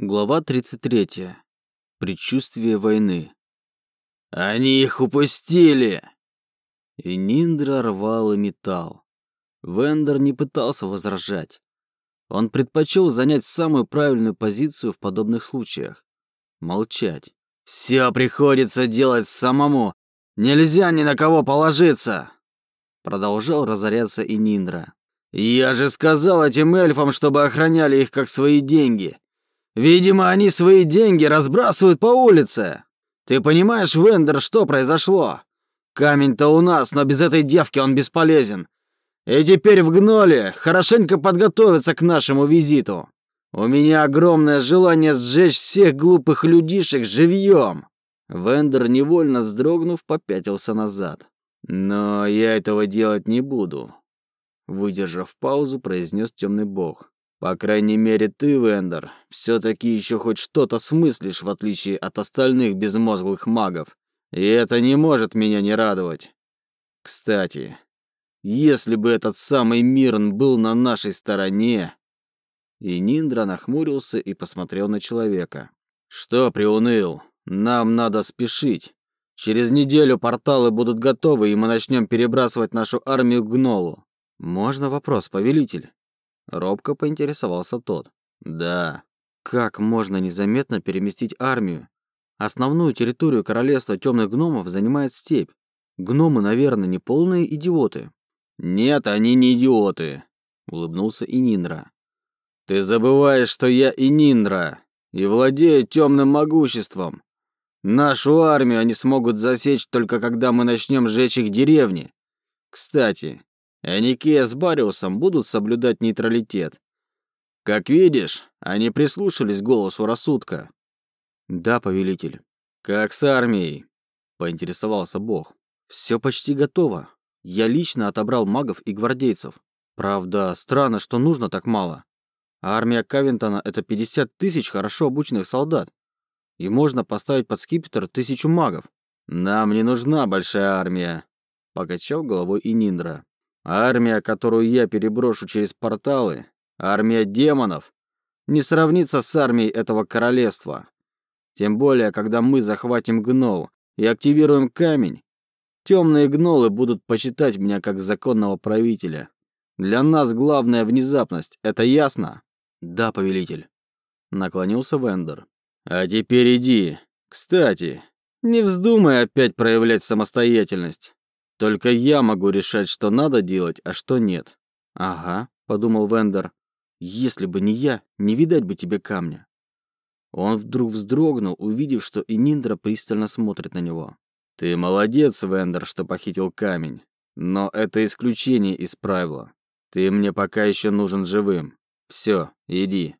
Глава 33. Предчувствие войны. «Они их упустили!» И Ниндра рвал и металл. Вендер не пытался возражать. Он предпочел занять самую правильную позицию в подобных случаях. Молчать. «Все приходится делать самому. Нельзя ни на кого положиться!» Продолжал разоряться и Ниндра. «Я же сказал этим эльфам, чтобы охраняли их как свои деньги. Видимо, они свои деньги разбрасывают по улице. Ты понимаешь, Вендер, что произошло? Камень-то у нас, но без этой девки он бесполезен. И теперь в Гноле хорошенько подготовиться к нашему визиту. У меня огромное желание сжечь всех глупых людишек живьем. Вендер, невольно вздрогнув, попятился назад. Но я этого делать не буду. Выдержав паузу, произнес темный бог. По крайней мере, ты, Вендер, все-таки еще хоть что-то смыслишь, в отличие от остальных безмозглых магов. И это не может меня не радовать. Кстати, если бы этот самый Мирн был на нашей стороне... И Ниндра нахмурился и посмотрел на человека. Что приуныл? Нам надо спешить. Через неделю порталы будут готовы, и мы начнем перебрасывать нашу армию к Гнолу. Можно вопрос, повелитель? Робко поинтересовался тот. Да. Как можно незаметно переместить армию? Основную территорию королевства темных гномов занимает степь. Гномы, наверное, не полные идиоты. Нет, они не идиоты, улыбнулся Ининдра. Ты забываешь, что я Ининдра и владею темным могуществом. Нашу армию они смогут засечь только когда мы начнем сжечь их деревни. Кстати, Аникея с Бариусом будут соблюдать нейтралитет. Как видишь, они прислушались к голосу рассудка. Да, повелитель. Как с армией? Поинтересовался бог. Все почти готово. Я лично отобрал магов и гвардейцев. Правда, странно, что нужно так мало. армия Кавентона — это 50 тысяч хорошо обученных солдат. И можно поставить под скипетр тысячу магов. Нам не нужна большая армия, покачал головой и Ниндра. Армия, которую я переброшу через порталы, армия демонов, не сравнится с армией этого королевства. Тем более, когда мы захватим гнол и активируем камень, темные гнолы будут почитать меня как законного правителя. Для нас главная внезапность, это ясно? Да, повелитель. Наклонился Вендер. А теперь иди. Кстати, не вздумай опять проявлять самостоятельность. Только я могу решать, что надо делать, а что нет. Ага, подумал Вендер. Если бы не я, не видать бы тебе камня. Он вдруг вздрогнул, увидев, что Ининдра пристально смотрит на него. Ты молодец, Вендер, что похитил камень. Но это исключение из правила. Ты мне пока еще нужен живым. Все, иди.